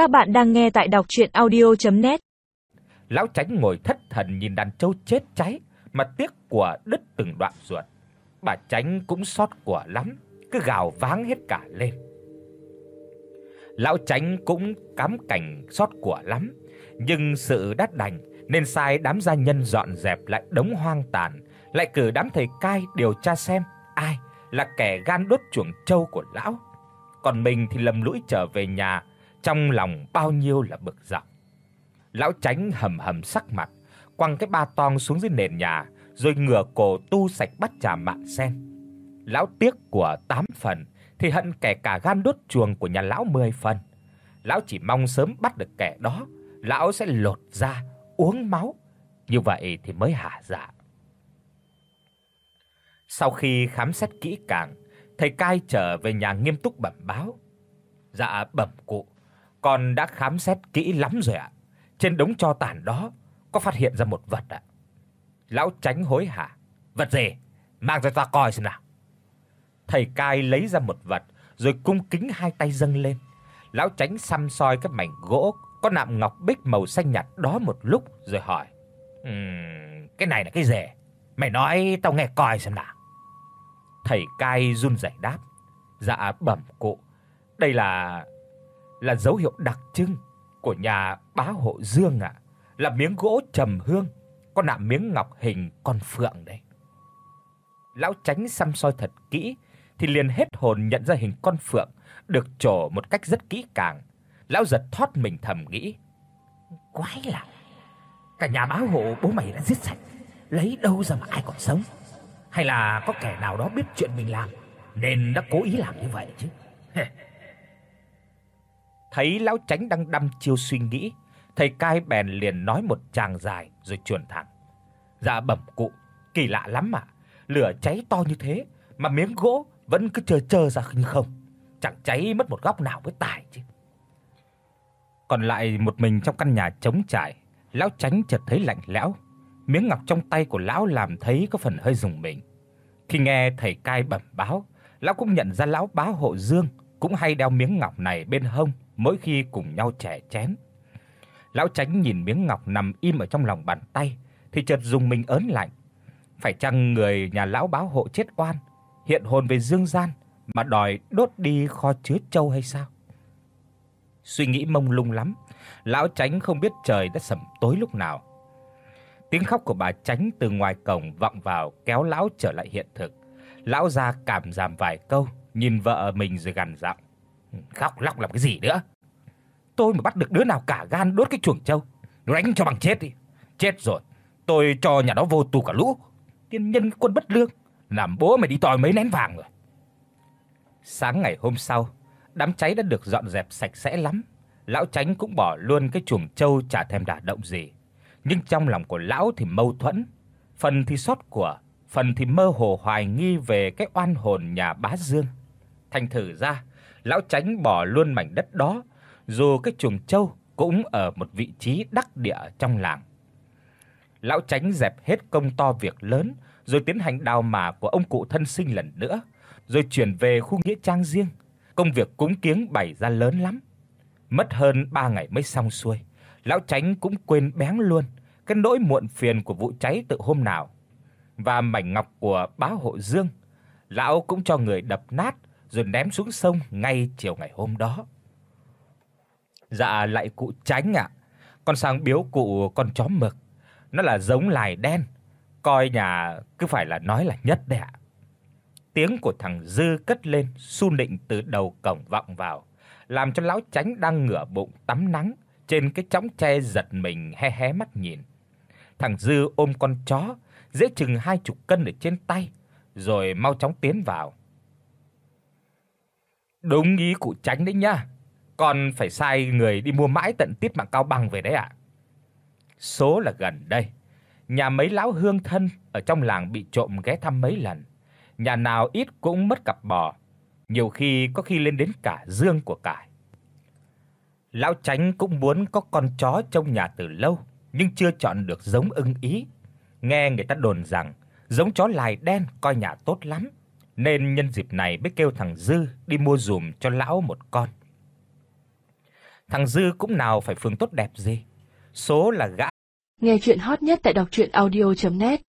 Các bạn đang nghe tại đọc audio net Lão Tránh ngồi thất thần nhìn đàn trâu chết cháy mà tiếc của đứt từng đoạn ruột. Bà Tránh cũng xót của lắm, cứ gào váng hết cả lên. Lão Tránh cũng cám cảnh xót của lắm, nhưng sự đắt đành nên sai đám gia nhân dọn dẹp lại đống hoang tàn, lại cử đám thầy cai điều tra xem ai là kẻ gan đốt chuồng trâu của lão. Còn mình thì lầm lũi trở về nhà, trong lòng bao nhiêu là bực dọc. Lão Tránh hầm hầm sắc mặt, quăng cái ba tong xuống dưới nền nhà, rồi ngửa cổ tu sạch bắt trà mạn sen. Lão tiếc của tám phần thì hận kẻ cả gan đốt chuồng của nhà lão 10 phần. Lão chỉ mong sớm bắt được kẻ đó, lão sẽ lột da, uống máu, như vậy thì mới hả dạ. Sau khi khám xét kỹ càng, thầy cai trở về nhà nghiêm túc bẩm báo. Dạ bẩm cụ, con đã khám xét kỹ lắm rồi ạ. Trên đống tro tàn đó có phát hiện ra một vật ạ. Lão Tránh hối hả. Vật gì? Mang cho ta coi xem nào. Thầy cai lấy ra một vật rồi cung kính hai tay dâng lên. Lão Tránh xăm soi cái mảnh gỗ có nạm ngọc bích màu xanh nhạt đó một lúc rồi hỏi: "Ừm, cái này là cái gì? Mày nói tao nghe coi xem nào." Thầy cai run rẩy đáp: "Dạ bẩm cụ, đây là là dấu hiệu đặc trưng của nhà bá hộ Dương ạ, là miếng gỗ trầm hương, có nạm miếng ngọc hình con phượng đấy." Lão Tránh xăm soi thật kỹ thì liền hết hồn nhận ra hình con phượng được trổ một cách rất kỹ càng. Lão giật thoát mình thầm nghĩ: Quái lạ, cả nhà bá hộ bố mày đã giết sạch, lấy đâu ra mà ai còn sống? Hay là có kẻ nào đó biết chuyện mình làm nên đã cố ý làm như vậy chứ? Thấy lão Tránh đang đăm chiêu suy nghĩ, thầy cai bèn liền nói một tràng dài rồi chuẩn thẳng. Dạ bẩm cụ, kỳ lạ lắm mà, lửa cháy to như thế mà miếng gỗ vẫn cứ chờ chờ ra khinh không, chẳng cháy mất một góc nào với tài chứ. Còn lại một mình trong căn nhà trống trải, lão Tránh chợt thấy lạnh lẽo, miếng ngọc trong tay của lão làm thấy có phần hơi rùng mình. Khi nghe thầy cai bẩm báo, lão cũng nhận ra lão bá hộ Dương cũng hay đeo miếng ngọc này bên hông mỗi khi cùng nhau chè chén. Lão Tránh nhìn miếng ngọc nằm im ở trong lòng bàn tay thì chợt dùng mình ớn lạnh. Phải chăng người nhà lão báo hộ chết oan, hiện hồn về dương gian mà đòi đốt đi kho chứa châu hay sao? Suy nghĩ mông lung lắm, lão Tránh không biết trời đã sẩm tối lúc nào. Tiếng khóc của bà Tránh từ ngoài cổng vọng vào kéo lão trở lại hiện thực. Lão già cảm giảm vài câu, nhìn vợ mình rồi gằn giọng. Khóc lóc làm cái gì nữa? Tôi mà bắt được đứa nào cả gan đốt cái chuồng trâu, nó đánh cho bằng chết đi. Chết rồi, tôi cho nhà đó vô tù cả lũ. Tiên nhân quân bất lương, làm bố mày đi tòi mấy nén vàng rồi. Sáng ngày hôm sau, đám cháy đã được dọn dẹp sạch sẽ lắm. Lão Tránh cũng bỏ luôn cái chuồng trâu chả thèm đả động gì. Nhưng trong lòng của lão thì mâu thuẫn, phần thì xót của, phần thì mơ hồ hoài nghi về cái oan hồn nhà Bá Dương. Thành thử ra, lão Tránh bỏ luôn mảnh đất đó, dù cái chuồng trâu cũng ở một vị trí đắc địa trong làng. Lão Tránh dẹp hết công to việc lớn, rồi tiến hành đào mả của ông cụ thân sinh lần nữa, rồi chuyển về khu nghĩa trang riêng. Công việc cúng kiếng bày ra lớn lắm. Mất hơn 3 ngày mới xong xuôi, lão Tránh cũng quên bén luôn cái nỗi muộn phiền của vụ cháy từ hôm nào. Và mảnh ngọc của bá hộ Dương, lão cũng cho người đập nát rồi ném xuống sông ngay chiều ngày hôm đó. Dạ lại cụ Tránh ạ. Con sang biếu cụ con chó mực. Nó là giống lài đen, coi nhà cứ phải là nói là nhất đấy ạ. Tiếng của thằng Dư cất lên xun nịnh từ đầu cổng vọng vào, làm cho lão Tránh đang ngửa bụng tắm nắng trên cái chõng tre giật mình hé hé mắt nhìn. Thằng Dư ôm con chó, dễ chừng hai chục cân ở trên tay, rồi mau chóng tiến vào. Đúng ý cụ Tránh đấy nhá. còn phải sai người đi mua mãi tận tiết mạng cao bằng về đấy ạ. Số là gần đây, nhà mấy lão hương thân ở trong làng bị trộm ghé thăm mấy lần. Nhà nào ít cũng mất cặp bò, nhiều khi có khi lên đến cả dương của cải. Lão Tránh cũng muốn có con chó trong nhà từ lâu, nhưng chưa chọn được giống ưng ý. Nghe người ta đồn rằng giống chó lài đen coi nhà tốt lắm, nên nhân dịp này mới kêu thằng Dư đi mua dùm cho lão một con. Thằng Dư cũng nào phải Phương tốt đẹp gì. Số là gã Nghe truyện hot nhất tại doctruyenaudio.net